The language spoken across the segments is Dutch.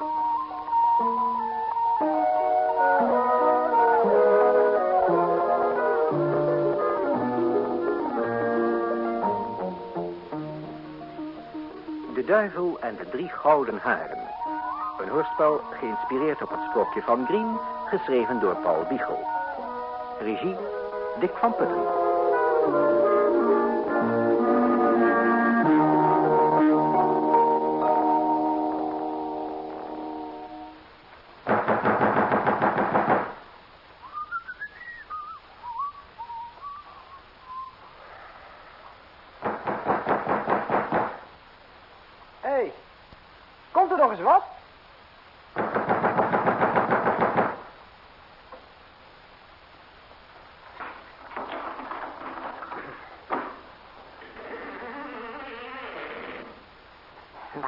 De duivel en de drie gouden haren. Een hoorspel geïnspireerd op het sprookje van Green, geschreven door Paul Biegel. Regie Dick van Putten.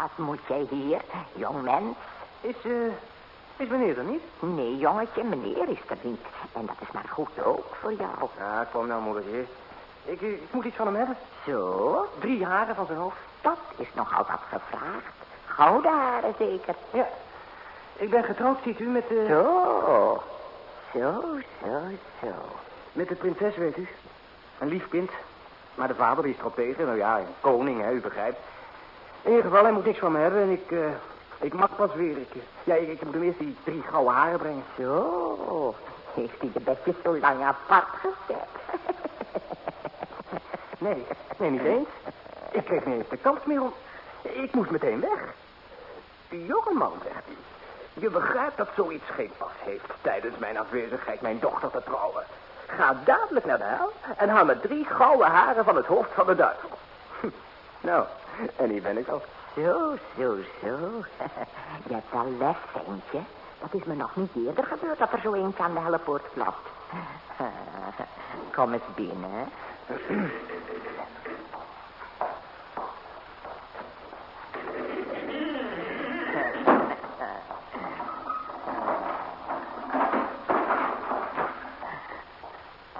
Wat moet jij hier, jong mens? Is, eh, is meneer er niet? Nee, jongetje, meneer is er niet. En dat is maar goed ook voor jou. Ja, kom nou, moedertje. Ik, eh, ik moet iets van hem hebben. Zo, Drie haren van zijn hoofd. dat is nogal wat gevraagd. Gouden haren zeker. Ja. Ik ben getrouwd, ziet u, met de... Zo, zo, zo, zo. Met de prinses, weet u. Een lief kind. Maar de vader is erop tegen. Nou ja, een koning, hè, u begrijpt. In ieder geval, hij moet niks van me hebben. En ik, eh, ik mag pas weer. Ik, eh, ja, ik, ik moet hem eerst die drie gouden haren brengen. Zo, heeft hij de bedjes zo lang apart gezet? Nee, nee, niet eens. Ik kreeg niet eens de kans meer om... Ik moest meteen weg. Jongeman, zegt hij. Je begrijpt dat zoiets geen pas heeft tijdens mijn afwezigheid mijn dochter te trouwen. Ga dadelijk naar de hel en haal me drie gouden haren van het hoofd van de duivel. Nou, en hier ben ik al. Zo, zo, zo. Je hebt wel ventje. Dat is me nog niet eerder gebeurd dat er zo eentje aan de hellepoort klapt. Kom eens binnen.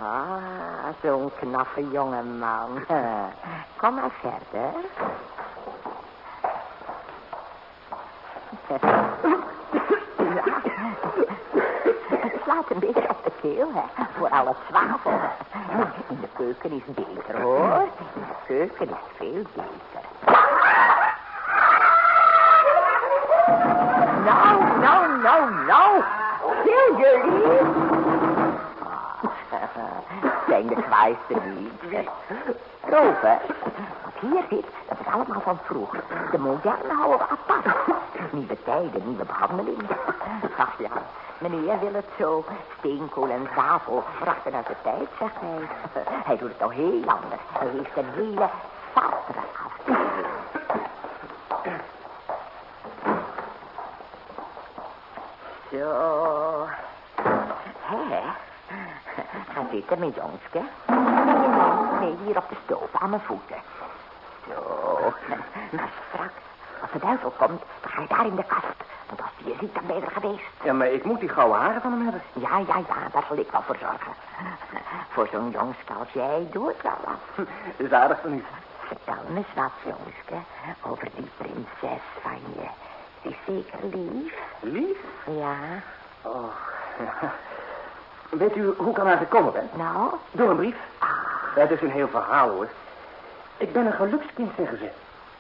Ah, zo'n knappe jonge man. Kom maar verder. Het slaat een beetje op de keel, hè. Voor al het zwavel. In de keuken is beter, hoor. In de keuken is veel beter. Nou, nou, nou, nou. Stil jullie. Zijn de kwaaiste niet. Rover, wat hier zit, dat is allemaal van vroeger. De moderne houden we apart. Nieuwe tijden, nieuwe behandeling. Ach ja, meneer wil het zo. Steenkool en zwavel brachten uit de tijd, zegt hij. Hij doet het al heel anders. Hij heeft een hele vastere afdeling. Zo. Hé, ga zitten, mijn jongske. Nee, hier op de stoof, aan mijn voeten. Zo. Maar straks, als de duivel komt, dan ga je daar in de kast. Want als die je ziet, dan ben je er geweest. Ja, maar ik moet die gouden haren van hem hebben. Ja, ja, ja, daar zal ik wel voor zorgen. Voor zo'n jongske als jij doe ik wel wat. Dat is aardig van u. Vertel me eens wat, jongske, over die prinses van je. Die is zeker lief. Lief? Ja, Oh, ja. Weet u hoe ik aan haar gekomen ben? nou? Door een brief. Ah, het is een heel verhaal, hoor. Ik ben een gelukskind, zeggen ze.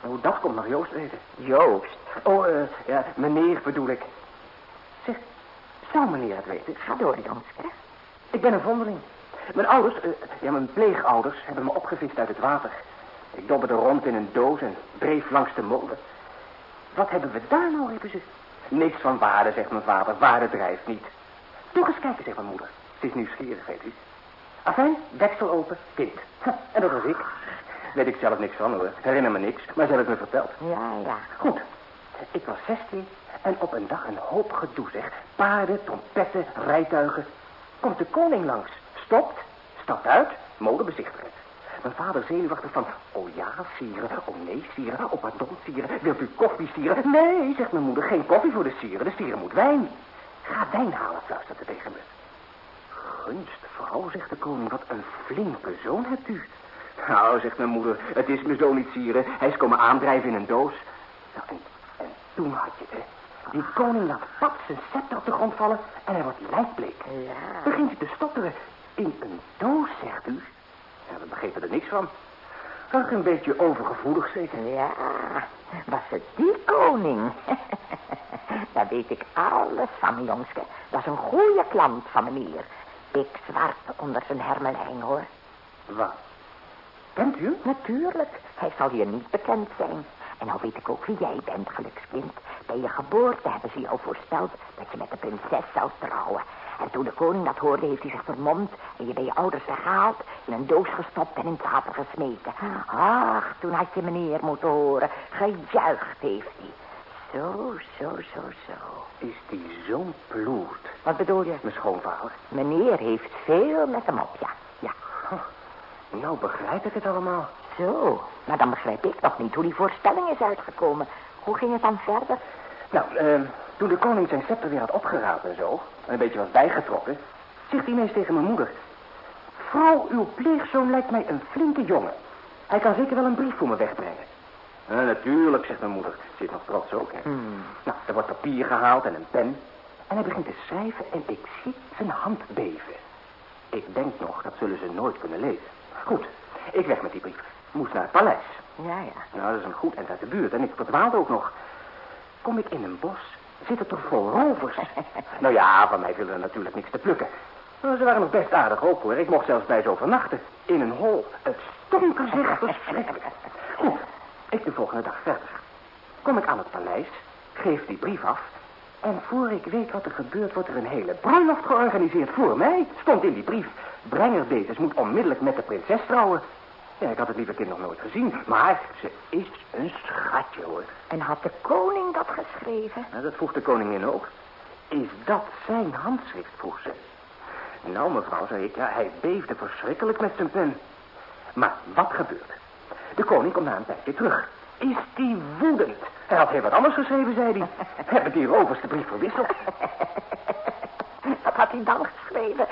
Hoe dat komt, mag Joost weten. Joost. Oh, eh, ja, meneer bedoel ik. Zeg, zou meneer het weten? Ga door, jongske. Ik ben een vondeling. Mijn ouders, eh, ja, mijn pleegouders, hebben me opgevist uit het water. Ik dobberde rond in een doos en dreef langs de molen. Wat hebben we daar nou, riepen ze. Niks van waarde, zegt mijn vader. Waarde drijft niet. Doe eens kijken, zegt mijn moeder. Het is nieuwsgierig, weet u. Afijn, deksel open, kind. Ha, En dat was ik. Weet ik zelf niks van, hoor. Herinner me niks, maar ze hebben het me verteld. Ja, ja. Goed. Ik was 16 en op een dag een hoop gedoe, zeg. Paarden, trompetten, rijtuigen. Komt de koning langs. Stopt, stapt uit, molen bezichtigen. Mijn vader zenuwachtig van, oh ja, sieren, oh nee, sieren, oh pardon, sieren, wilt u koffie, sieren? Nee, zegt mijn moeder, geen koffie voor de sieren, de sieren moet wijn. Ga wijn halen, fluistert ze tegen me. Gunst, vrouw, zegt de koning, wat een flinke zoon hebt u. Nou, zegt mijn moeder, het is mijn zoon niet sieren. Hij is komen aandrijven in een doos. Nou, en, en toen had je, hè, Die koning laat pap zijn scepter op de grond vallen en hij wordt lijkbleek. Ja. Begint hij te stotteren. In een doos, zegt u? Ja, we begrepen er niks van. Ach, een beetje overgevoelig zeker. Ja, was het die koning? Daar weet ik alles van, jongske. Dat is een goede klant van meneer. Ik zwart onder zijn hermelijn, hoor. Wat? Kent u? Natuurlijk, hij zal hier niet bekend zijn. En nou weet ik ook wie jij bent, gelukskind. Bij je geboorte hebben ze jou voorspeld dat je met de prinses zou trouwen. En toen de koning dat hoorde, heeft hij zich vermomd en je bij je ouders weggehaald, in een doos gestopt en in het water gesmeten. Ach, toen had je meneer moeten horen. Gejuicht heeft hij. Zo, zo, zo, zo. Is die zo'n ploert? Wat bedoel je? Mijn schoonvader. Meneer heeft veel met hem op, ja. Ja. Nou begrijp ik het allemaal. Zo, maar dan begrijp ik nog niet hoe die voorspelling is uitgekomen. Hoe ging het dan verder? Nou, eh, toen de koning zijn scepter weer had opgeraapt en zo, en een beetje was bijgetrokken, zegt hij ineens tegen mijn moeder. Vrouw, uw pleegzoon lijkt mij een flinke jongen. Hij kan zeker wel een brief voor me wegbrengen. Ja, natuurlijk, zegt mijn moeder. Ze is nog trots ook, hè. Hmm. Nou, er wordt papier gehaald en een pen. En hij begint te schrijven en ik zie zijn hand beven. Ik denk nog, dat zullen ze nooit kunnen lezen. Goed, ik weg met die brief. Moest naar het paleis. Ja, ja. Nou, dat is een goed eind uit de buurt. En ik verdwaalde ook nog. Kom ik in een bos, zit het toch vol rovers. nou ja, van mij willen er natuurlijk niks te plukken. Nou, ze waren nog best aardig ook hoor. Ik mocht zelfs bij ze overnachten. In een hol. Het stonk er zich verschrikkelijk. Goed, ik de volgende dag verder. Kom ik aan het paleis, geef die brief af. En voor ik weet wat er gebeurt, wordt er een hele bruiloft georganiseerd voor mij. Stond in die brief. Brenger Betes moet onmiddellijk met de prinses trouwen. Ja, ik had het lieve kind nog nooit gezien. Maar ze is een schatje, hoor. En had de koning dat geschreven? Nou, dat vroeg de koningin ook. Is dat zijn handschrift, vroeg ze. Nou, mevrouw, zei ik, ja, hij beefde verschrikkelijk met zijn pen. Maar wat gebeurt? De koning komt na een tijdje terug. Is die woedend? Hij had heel wat anders geschreven, zei hij. Hebben die rovers de brief verwisseld? Wat had hij dan geschreven?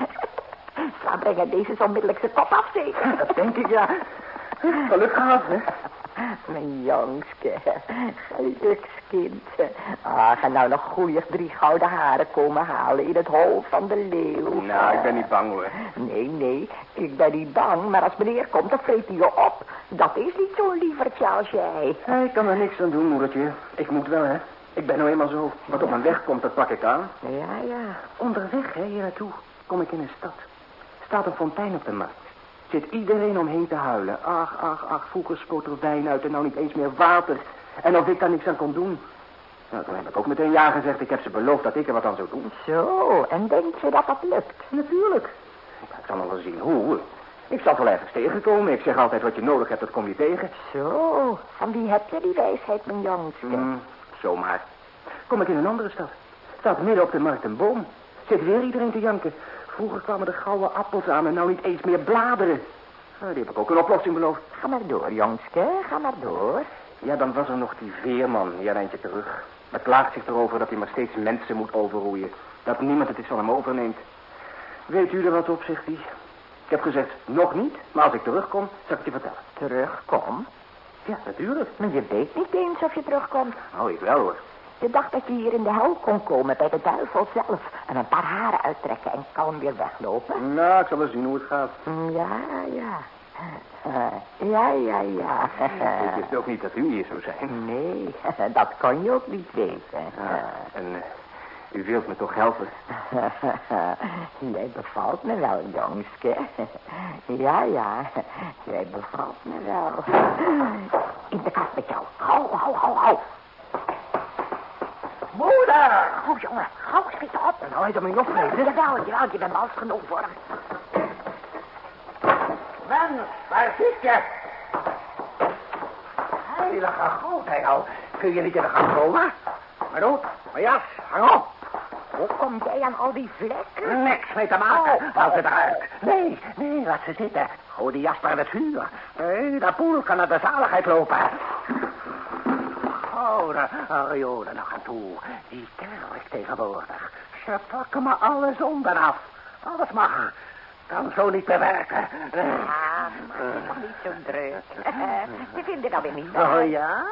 Zou brengen deze onmiddellijk zijn kop af, zeker? Dat denk ik, ja. Geluk gehad, hè? Mijn jongske, gelukskind. Ah, ga nou nog goeie drie gouden haren komen halen in het hol van de leeuw. Nou, ik ben niet bang, hoor. Nee, nee, ik ben niet bang, maar als meneer komt, dan vreet hij je op. Dat is niet zo'n lievertje als jij. Ik kan er niks aan doen, moedertje. Ik moet wel, hè. Ik ben nou eenmaal zo. Wat op mijn weg komt, dat pak ik aan. Ja, ja. Onderweg, hè, hier naartoe, kom ik in een stad. Staat een fontein op de markt. Zit iedereen omheen te huilen. Ach, ach, ach, vroeger spoot er wijn uit en nou niet eens meer water. En of ik daar niks aan kon doen. Nou, toen heb ik ook meteen ja gezegd. Ik heb ze beloofd dat ik er wat aan zou doen. Zo, en denkt ze dat dat lukt? Natuurlijk. Ik zal nog wel zien hoe. Ik zal wel ergens tegenkomen. Ik zeg altijd wat je nodig hebt, dat kom je tegen. Zo, van wie heb je die wijsheid, mijn jongske? Hmm, zomaar. Kom ik in een andere stad. Staat midden op de markt een boom. Zit weer iedereen te janken. Vroeger kwamen de gouden appels aan en nou niet eens meer bladeren. Nou, die heb ik ook een oplossing beloofd. Ga maar door, jongske, ga maar door. Ja, dan was er nog die veerman, hier een eindje terug. Maar klaagt zich erover dat hij maar steeds mensen moet overroeien. Dat niemand het iets van hem overneemt. Weet u er wat op, zegt hij. Ik heb gezegd, nog niet, maar als ik terugkom, zal ik het je vertellen. Terugkom? Ja, natuurlijk. Maar je weet niet eens of je terugkomt. Oh, ik wel hoor. Je dacht dat je hier in de hel kon komen bij de duivel zelf. En een paar haren uittrekken en kalm weer weglopen. Nou, ik zal wel zien hoe het gaat. Ja, ja. Eh, ja, ja, ja. Ik wist ook niet dat u hier zou zijn. Nee, dat kon je ook niet weten. Ja, en eh, u wilt me toch helpen? Jij bevalt me wel, jongske. Ja, ja, jij bevalt me wel. In de kast met jou. Hou, hou, hou, hou. Moeder! Oh, jongen, gauw, schiet op. Nou, hij zal me niet opvreten. Jawel, jawel, je bent mals genoeg voor hem. Mens, waar zit je? Heilige grootheid al. Kun je niet in de gang komen? Maar goed, mijn jas, hang op. Hoe kom jij aan al die vlekken? Niks mee te maken. Haal ze eruit. Nee, nee, laat ze zitten. Gooi die jas maar in het vuur. Nee, dat poel kan naar de zaligheid lopen. Oh, de Ariolen nog aan toe. Die kerk tegenwoordig. Ze pakken me alle zonden af. Alles mag. Kan zo niet meer werken. Ah, toch niet zo druk. Ze vinden dat weer niet Oh ja?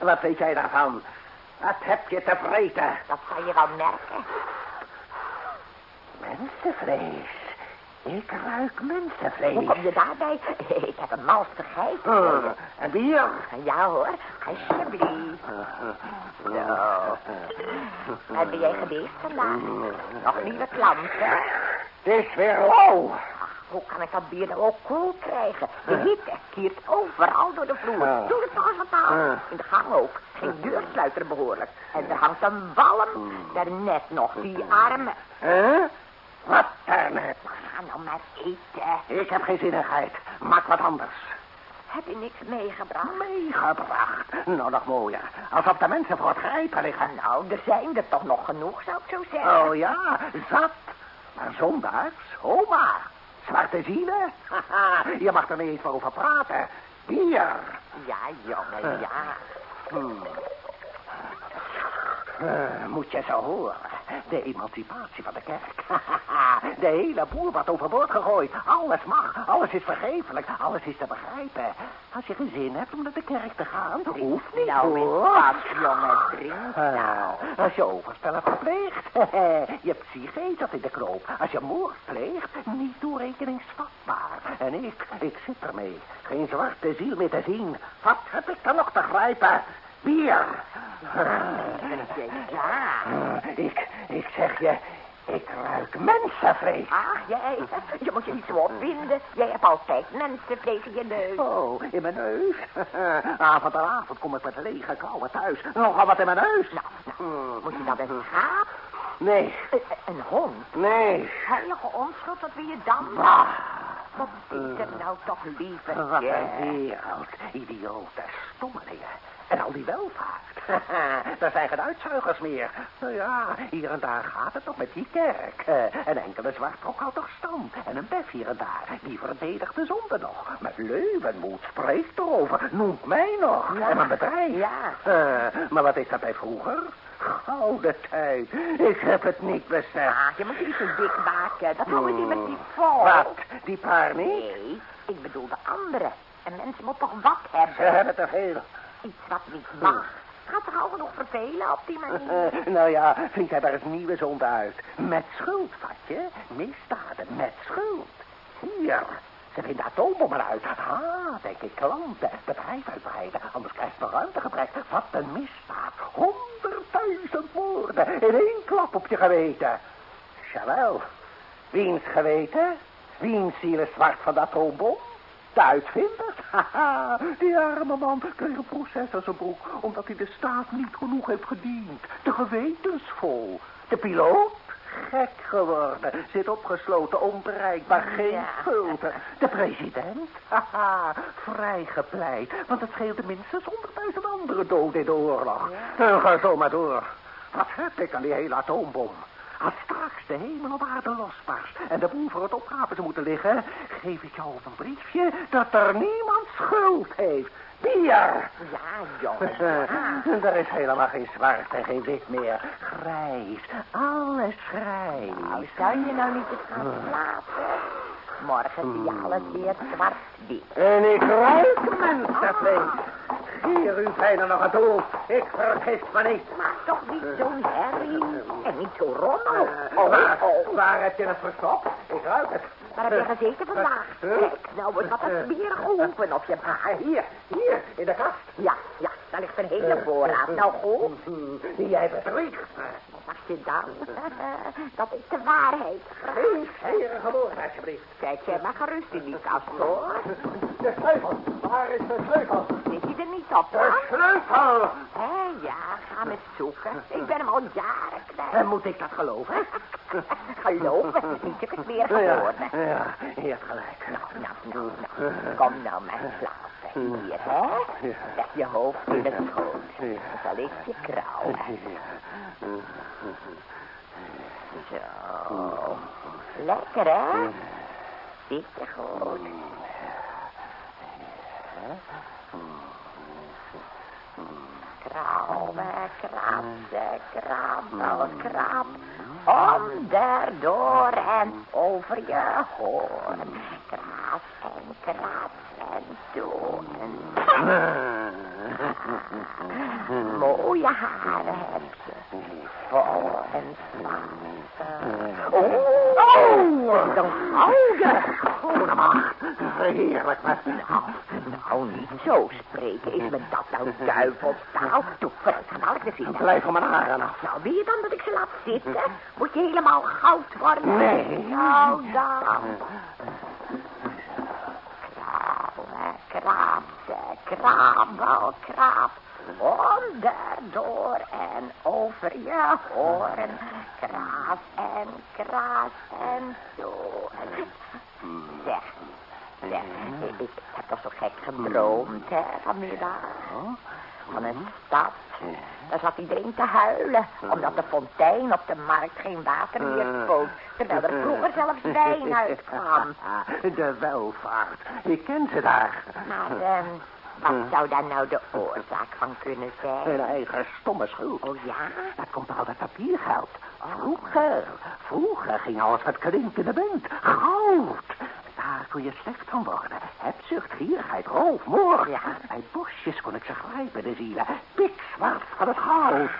Wat weet jij daarvan? Wat heb je te vreten? Dat zal je wel merken. Mensenvlees. Ik ruik mensenvlees. Hoe kom je daarbij? Ik heb een mals vergeten. Hm, en bier? Ja hoor, alsjeblieft. Zo. En ben jij geweest vandaag? Nog nieuwe klanten? Het is weer lauw. Hoe kan ik dat bier nou ook koel krijgen? De hitte kiert overal door de vloer. Doe het nog eens. In de gang ook. Geen deursluiter behoorlijk. En er hangt een walm. Daarnet nog die armen. Hè? Wat daarnet? Ga nou maar eten. Ik heb geen zinnigheid. Maak wat anders. Heb je niks meegebracht? Meegebracht. Nou, nog mooier. Alsof de mensen voor het grijpen liggen. Nou, er zijn er toch nog genoeg, zou ik zo zeggen. Oh ja, zat. Maar zondags, oma. Zwarte zielen. Haha, je mag er niet eens over praten. Bier. Ja, jongen, ja. Hmm. Eh, moet je zo horen. De emancipatie van de kerk. de hele boer wordt overboord gegooid. Alles mag, alles is vergeeflijk, alles is te begrijpen. Als je geen zin hebt om naar de kerk te gaan, hoeft niet Nou, hoor. pas, jongen, drink nou. Als je overspellen verpleegt, je hebt ziegezeld in de kroop. Als je moord pleegt, niet toerekeningsvatbaar. En ik, ik zit ermee. Geen zwarte ziel meer te zien. Wat heb ik dan nog te grijpen? Bier. Ja. Ik, ik zeg je, ik ruik mensenvlees. Ach, jij, je moet je niet zo opwinden. Jij hebt altijd mensenvlees in je neus. Oh, in mijn neus. avond aan avond kom ik met lege klauwen thuis. Nogal wat in mijn neus. Nou, nou, moet je dat een schaap? Nee, Een, een hond? nee. Heilige onschuld, wat wil je dan? Bah. Wat is er nou toch liever? Wat een wereld. Idiote stommelingen. En al die welvaart. Daar zijn geen uitzuigers meer. Nou ja, hier en daar gaat het nog met die kerk. Een enkele zwartrok houdt toch stand. En een bef hier en daar. Die verdedigt de zonde nog. Met leuwenmoed spreekt erover. Noemt mij nog. Ja. En mijn bedrijf. Ja. Eh, maar wat is dat bij vroeger? Gouden tijd. Ik heb het niet beseft. Ah, je moet je niet zo dik maken. Dat houden die met die vol. Wat? Die paar niet? Nee, ik bedoel de andere. Een mens moet toch wat hebben? Ze hebben te veel. Iets wat niet mag. Gaat toch al genoeg vervelen op die manier? Nou ja, vind jij daar eens nieuwe zonde uit. Met schuld, vatje. Misdaden met schuld. Hier, ze vinden atoombommen uit. Ah, denk ik, klanten. Bedrijf uitbreiden, anders krijgt het ruimtegebrek. Wat een misdaad. Honderdduizend woorden in één klap op je geweten. Jawel. Wiens geweten? Wiens ziel is zwart van de atoombom? De uitvinder? Haha, die arme man kreeg een proces aan zijn broek... omdat hij de staat niet genoeg heeft gediend. De gewetensvol. De piloot? Gek geworden. Zit opgesloten, onbereikbaar, geen Ja. schulden. De president? Haha, vrijgepleit. Want het scheelde minstens honderdduizend andere doden in de oorlog. En ga zo maar door. Wat heb ik aan die hele atoombom? Als straks de hemel op aarde losbarst en de boel voor het opgraven zou moeten liggen, geef ik jou een briefje dat er niemand schuld heeft. Bier! Ja, jongen, ja. er is helemaal geen zwart en geen wit meer. Grijs. Alles grijs. Nou, zou je nou niet eens gaan slapen? Morgen zie je alles weer zwart-wit. En ik ruik mensenvlees. Gier u bijna nog het doel. Ik vergis me niet. Maar toch niet zo'n herrie. En niet zo rommel. Eh, Oh, waar, oh. waar heb je het verstopt? Ik ruik het. Waar heb je gezeten vandaag? Eh, Kijk, nou wordt wat het meer geholpen op je Ah, maag. hier, hier, in de kast. Ja, ja, daar ligt een hele voorraad. Nou goed, Jij bedriegt me. Dan? Dat is de waarheid. Geen woorden, alsjeblieft. Kijk jij maar gerust in die kast, hoor. De sleutel. Waar is de sleutel? Zit je er niet op, De hoor? sleutel. Hé, ja, ga me zoeken. Ik ben hem al jaren kwijt. En moet ik dat geloven? Geloven, niet heb ik meer Ja, gehoord. ja, je hebt gelijk. Nou, nou, nou, nou. Kom nou maar slapen. Hier? Leg je hoofd in de schoot. Dan zal ik je krauwen. Zo. Lekker, hè? Zit je goed. Krabben, krabbel, krab. Om daardoor en over je hoorn. Krab en krab en doen. Mooie haren heb je. Vol en zwart. Oh, oh, dan gouden. Goede macht. Heerlijk. Nou, nou, niet zo spreken. Is me dat nou duivelstaal? Ga dadelijk weer zitten. Blijf van mijn haren af. Nou, wil je dan dat ik ze laat zitten? Moet je helemaal goud worden? Nee. Nou, dan. Krab, krabbel, krab. Onder, door en over je horen. Kraas en kraas en zo. Zeg, zeg, ik heb toch zo gek gedroomd, hè, vanmiddag. Van een stad. Daar zat iedereen te huilen, omdat de fontein op de markt geen water meer spoot. Terwijl er vroeger zelfs wijn uitkwam. De welvaart. Ik ken ze daar. Maar ehm, wat zou daar nou de oorzaak van kunnen zijn? Hun eigen stomme schuld. Oh ja? Dat komt al dat papiergeld. Vroeger, vroeger ging alles wat klinkende munt. Goud. Daar kon je slecht van worden. Hebzucht, gierigheid, roof, moord. Ja. Bij bosjes kon ik ze grijpen, de zielen. Pikzwart van het goud.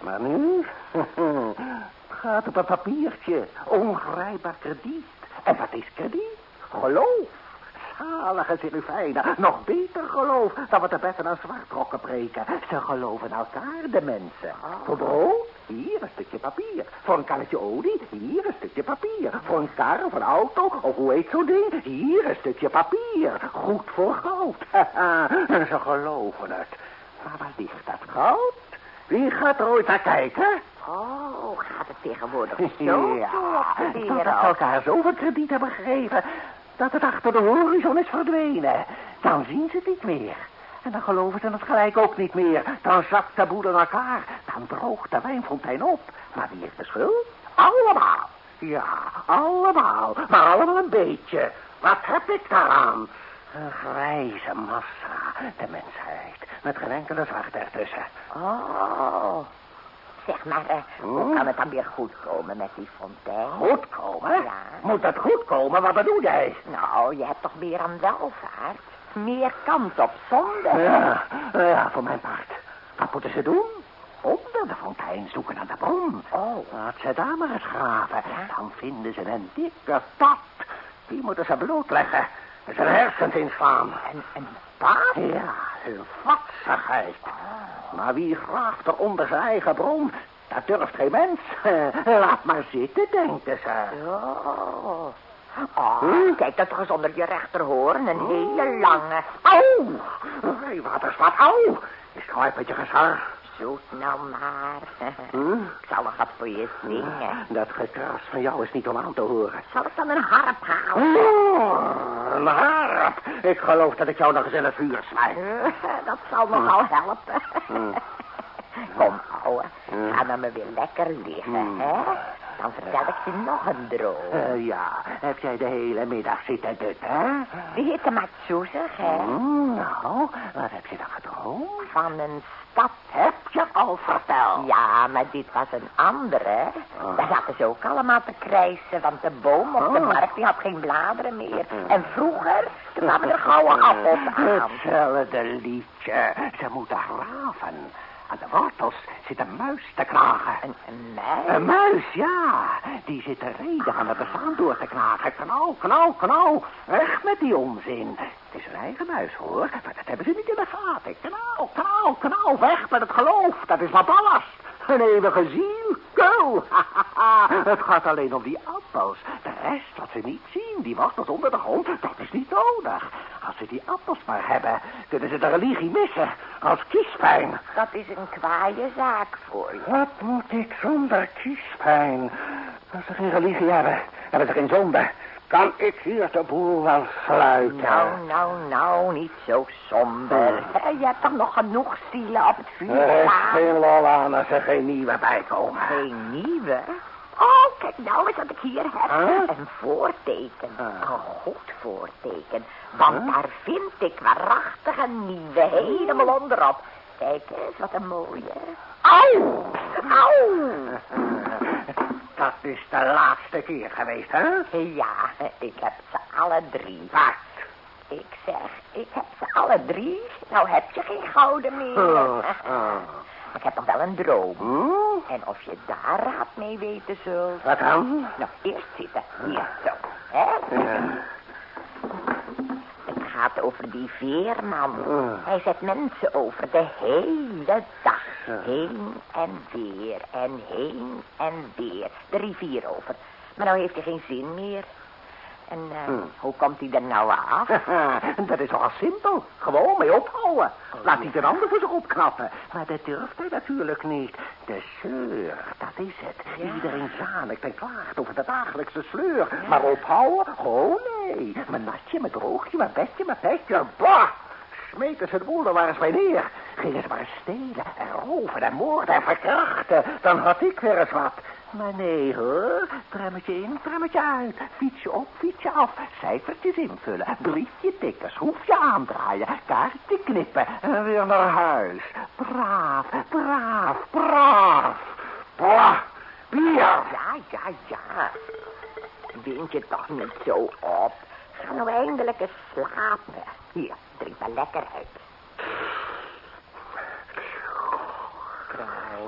Maar nu gaat op een papiertje. Ongrijpbaar krediet. En wat is krediet? Geloof. Zalige Serifijnen. Nog beter geloof dan wat de betten aan zwartrokken preken. Ze geloven elkaar, de mensen. Voor brood, hier een stukje papier. Voor een kannetje olie, hier een stukje papier. Voor een kar of een auto, of hoe heet zo'n ding, hier een stukje papier. Goed voor goud. En ze geloven het. Maar waar ligt dat goud? Wie gaat er ooit naar kijken? Oh, gaat het tegenwoordig zo Ja, op de wereld? elkaar zoveel krediet hebben gegeven... dat het achter de horizon is verdwenen. Dan zien ze het niet meer. En dan geloven ze het gelijk ook niet meer. Dan zakt de boel in elkaar. Dan droogt de wijnfontein op. Maar wie heeft de schuld? Allemaal. Ja, allemaal. Maar allemaal een beetje. Wat heb ik daaraan? Een grijze massa. De mensheid. Met geen enkele zwart ertussen. Oh. Zeg maar, eh, hoe kan het dan weer goed komen met die fontein? Goed komen? Ja. Moet dat goed komen? Wat bedoel jij? Nou, je hebt toch meer aan welvaart? Meer kans op zonde? Ja, ja, voor mijn part. Wat moeten ze doen? Onder de fontein zoeken naar de bron. Oh. Laat ze daar maar eens graven. Dan vinden ze een dikke pad. Die moeten ze blootleggen. En zijn hersens inslaan. Een, een pad? Ja, hun vatsigheid. Maar wie graaft er onder zijn eigen bron? Dat durft geen mens. Laat maar zitten, denken ze. Oh. Oh, Hm? kijk dat toch eens onder je rechterhoorn. Een hele lange. Au! Hey, wat is wat? Au! Is gewoon met je gezar. Zoet nou maar. Hm? Ik zal nog wat voor je zingen. Dat gekras van jou is niet om aan te horen. Zal ik dan een harp halen? Oh, een harp. Ik geloof dat ik jou nog eens in het vuur smijt. Dat zal nogal helpen. Hm. Kom, ouwe. Hm. Ga dan maar weer lekker liggen, Hm. hè? Dan vertel ik je nog een droom. Eh, ja, heb jij de hele middag zitten dutten, hè? Die maakt zoezig, hè? Hm, nou, wat heb je dan gedroomd? Van een stad. Heb je al verteld? Ja, maar dit was een andere. Oh. Daar zaten ze ook allemaal te krijsen, want de boom op de Oh. markt die had geen bladeren meer. En vroeger kwamen er gouden appels aan. Hetzelfde liedje. Ze moeten graven. Aan de wortels zit een muis te knagen. Een, een muis? Een muis, ja. Die zit de reden van het bestaan door te knagen. Knauw, knauw, knauw. Weg met die onzin. Het is een eigen muis, hoor. Maar dat hebben ze niet in de gaten. Knauw, knauw, knauw. Weg met het geloof. Dat is wat ballast. Een eeuwige ziel. Go. het gaat alleen om die appels. De rest wat ze niet zien, die wortels onder de grond, dat is niet nodig. Als ze die appels maar hebben, kunnen ze de religie missen. Als kiespijn. Dat is een kwaaie zaak voor je. Wat moet ik zonder kiespijn? Als ze geen religie hebben, hebben ze geen zonde. Kan ik hier de boel wel sluiten? Nou, nou, nou, niet zo somber. Hè, Je hebt toch nog genoeg zielen op het vuur Er is geen lol aan als er geen nieuwe bijkomen. Geen nieuwe? Oh, kijk nou eens wat ik hier heb. Huh? Een voorteken. Een goed voorteken. Want Huh? daar vind ik waarachtig een nieuwe helemaal onderop. Kijk eens, wat een mooie. Au! Au! Dat is de laatste keer geweest, hè? Ja, ik heb ze alle drie. Wat? Ik zeg, ik heb ze alle drie. Nou heb je geen gouden meer. Oh, oh. Ik heb nog wel een droom. Hm? En of je daar raad mee weten zult. Wat dan? Nog eerst zitten. Hier, zo. Hè? Ja. Het gaat over die veerman. Oh. Hij zet mensen over de hele dag. Heen en weer en heen en weer. De rivier over. Maar nou heeft hij geen zin meer. En eh, Hmm. hoe komt hij er nou af? dat is nogal simpel. Gewoon mee ophouden. Laat niet een ander voor zich opknappen. Maar dat durft hij natuurlijk niet. De zeur, dat is het. Ja. Iedereen zanikt en klaagt over de dagelijkse sleur. Maar ophouden? Oh nee. Mijn natje, mijn droogje, mijn bedje, mijn petje. Bah! Smeten ze de boel er maar eens bij neer. Gingen ze maar stelen en roven en moorden en verkrachten. Dan had ik weer eens wat. Maar nee hoor, trammetje in, trammetje uit. Fietsje op, fietsje af. Cijfertjes invullen, briefje tikken, schroefje aandraaien, kaartje knippen en weer naar huis. Braaf, braaf, braaf. Bah, bier. Ja, ja, ja. Wind je toch niet zo op. Ga nou eindelijk eens slapen. Hier, drink maar lekker uit.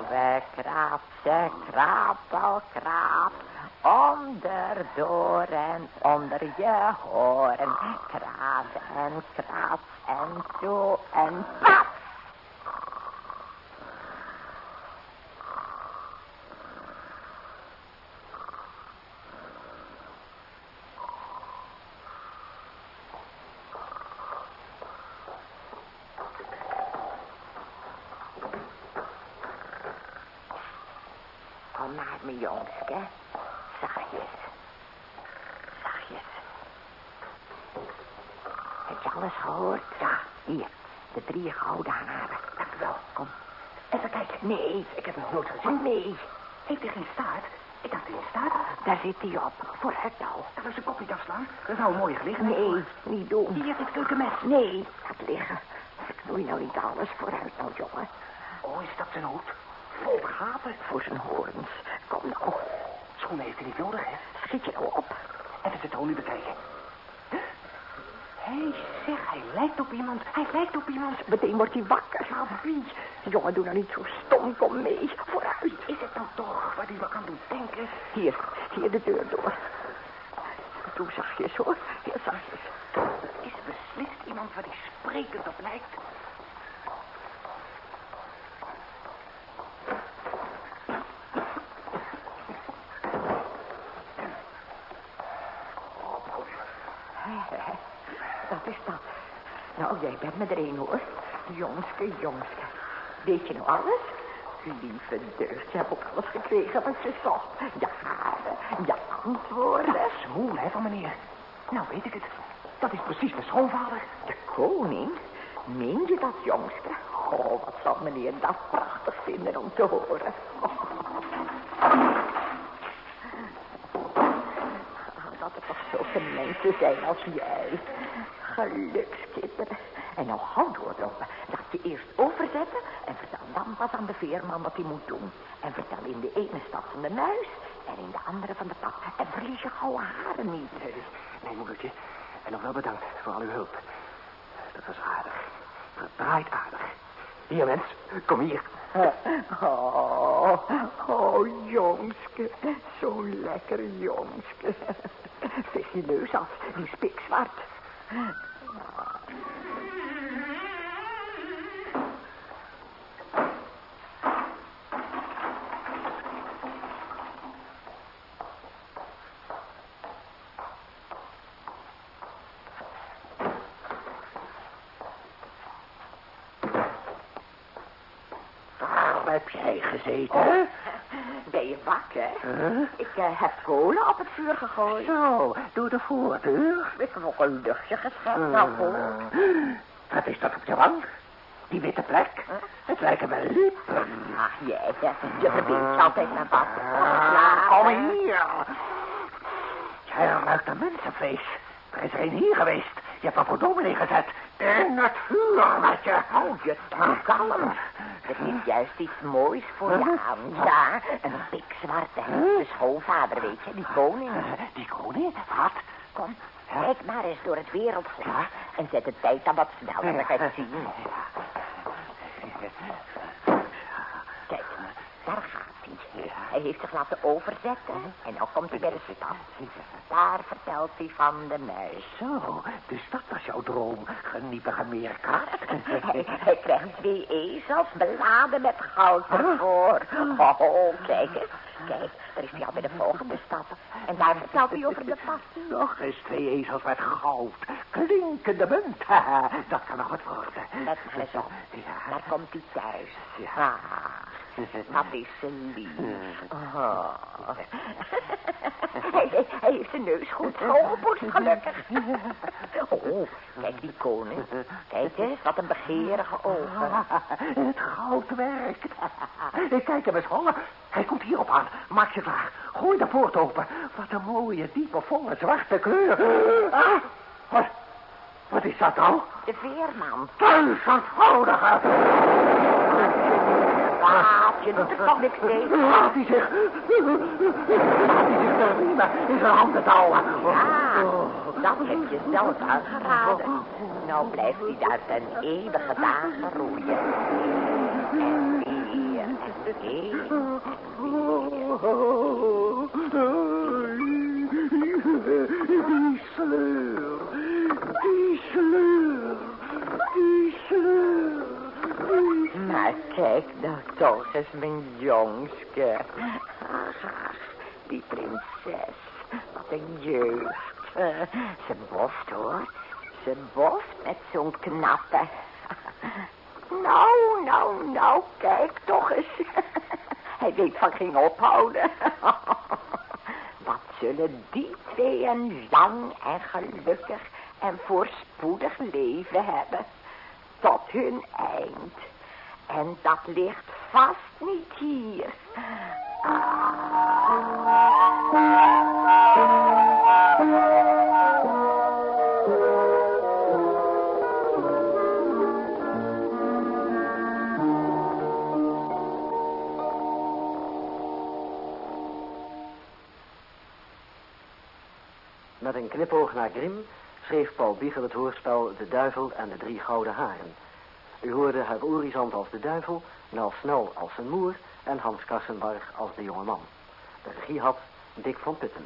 Kraapse, krapel, kraap. Onder, door en onder je horen. Kraas en kraas en zo en pap. Naar me, jongske. Zachtjes. Zachtjes. Heb je alles gehoord? Ja, hier. De drie gouden haren. Dank u wel. Kom. Even kijken. Nee. Ik heb nog nooit gezien. Nee. Heeft hij geen staart? Ik dacht hij een staart had. Daar zit hij op. Vooruit nou. Dat was zijn kop niet afslaan. Dat nou een mooie gelegenheid. Nee, niet doen. Hier, dit keukenmes. Nee, laat liggen. Knoei nou niet alles vooruit nou, jongen. Oh, is dat zijn hoed? Gaten. Voor zijn horens. Kom nou. Schoenen heeft hij niet nodig, hè? Schiet je nou op. Even de toon bekijken. Hé, hey, zeg, hij lijkt op iemand. Hij lijkt op iemand. Meteen wordt hij wakker. Maar wie? Jongen, doe nou niet zo stom. Kom mee. Vooruit. Is het nou toch wat hij me aan doet denken? Hier, hier de deur door. Doe zachtjes hoor. Heel zachtjes. Het is beslist iemand waar hij sprekend op lijkt. Wat is dat? Nou, jij bent me er een hoor. Jongske, jongske. Weet je nou alles? Lieve deugd, je hebt ook alles gekregen wat je zocht. Je haren, je antwoorden. Smoel, hè, van meneer. Nou, weet ik het. Dat is precies mijn schoonvader. De koning? Meen je dat, jongske? Oh, wat zal meneer dat prachtig vinden om te horen. Oh, dat er toch zulke mensen zijn als jij. Gelukskipper. En nou gauw doorlopen. Laat je eerst overzetten en vertel dan pas aan de veerman wat hij moet doen. En vertel in de ene stad van de muis en in de andere van de pad. En verlies je gouden haren niet. Nee, nee, moedertje. En nog wel bedankt voor al uw hulp. Dat was aardig. Verdraaid aardig. Hier, mens. Kom hier. Oh, oh, jongske. Zo lekker, jongske. Veeg je neus af, die is pikzwart. Waar heb jij gezeten? Ben je wakker? Huh? Ik eh, heb kolen op het vuur gegooid. Zo, door de voordeur. Ik heb ook een luchtje geschept. Nou, hoor. Wat is dat op je wang? Die witte plek? Het lijken wel lippen. Ach, jij, je verbindt altijd naar wat. Ah, kom hier. Jij ruikt een mensenvlees. Er is er een hier geweest. Je hebt een voor dominee gezet. In het vuur met je. Hou je toch kalm. Het is juist iets moois voor je aan. Ja, een pikzwarte. De schoonvader, weet je, die koning. Die koning? Wat? Kom, Kijk maar eens door het wereldglas. En zet de tijd dan wat sneller, dan kan je zien. Hij. Heeft zich laten overzetten. En nu komt hij bij de stad. Daar vertelt hij van de muis. Zo, dus dat was jouw droom, geniepige meerkat. Hij, hij krijgt twee ezels beladen met goud ervoor. Oh, kijk eens. Kijk, daar is hij al bij de volgende stad. En daar vertelt hij over de passie. Nog eens twee ezels met goud. Klinkende munt. Dat kan nog wat worden. Eens op. Ja. Daar komt hij thuis. Ja. Ah, ze lief. Oh. hij, hij- heeft zijn neus goed schoongepoetst, gelukkig. Oh, kijk die koning. Kijk eens, wat een begeerige ogen. Het goud werkt. Kijk hem eens, hoor. Hij komt hierop aan. Maak je klaar. Gooi de poort open. Wat een mooie, diepe, volle, zwarte kleur. Ah, wat, wat is dat nou? De veerman. Duizendvoudige. Waap, je doet er toch niks tegen. Laat hij zich... Laat hij zich de riemen in zijn handen touwen. Ja, dat heb je zelf aangeraden. Nou blijft hij daar ten eeuwige dagen roeien. En weer en weer. Die sleur, die sleur, die sleur. Maar kijk nou toch eens, mijn jongske. Die prinses. Wat een jeugd. Eh, Ze boft, hoor. Ze boft met zo'n knappe. Nou, nou, nou, kijk toch eens. Hij weet van geen ophouden. Wat zullen die twee een lang en gelukkig en voorspoedig leven hebben. Hun eind. En dat ligt vast niet hier. Met een knipoog naar Grim schreef Paul Biegel het hoorspel De Duivel en de Drie Gouden Haren. U hoorde Orizant als de duivel, Nel Snel als zijn moer en Hans Kassenbarg als de jonge man. De regie had Dick van Putten.